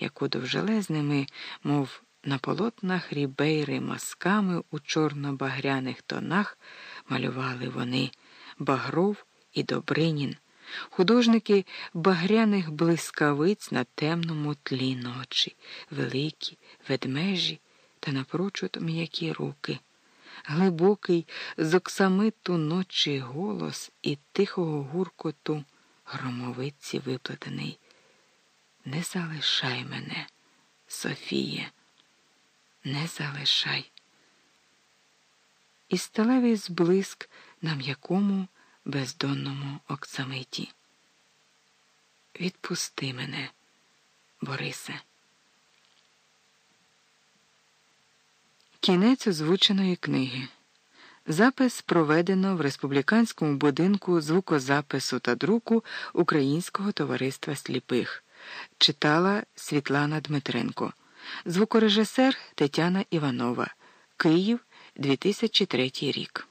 яку довжелезними, мов на полотнах рібейри масками у чорно-багряних тонах малювали вони Багров і Добринін, художники багряних блискавиць на темному тлі ночі, великі, ведмежі та напрочуд м'які руки. Глибокий з оксамиту ночі голос і тихого гуркоту громовиці виплетений. Не залишай мене, Софіє, не залишай. І сталевий зблиск на м'якому бездонному оксамиті. Відпусти мене, Борисе. Кінець озвученої книги. Запис проведено в республіканському будинку звукозапису та друку Українського товариства сліпих. Читала Світлана Дмитренко, звукорежисер Тетяна Іванова. Київ, 2003 рік.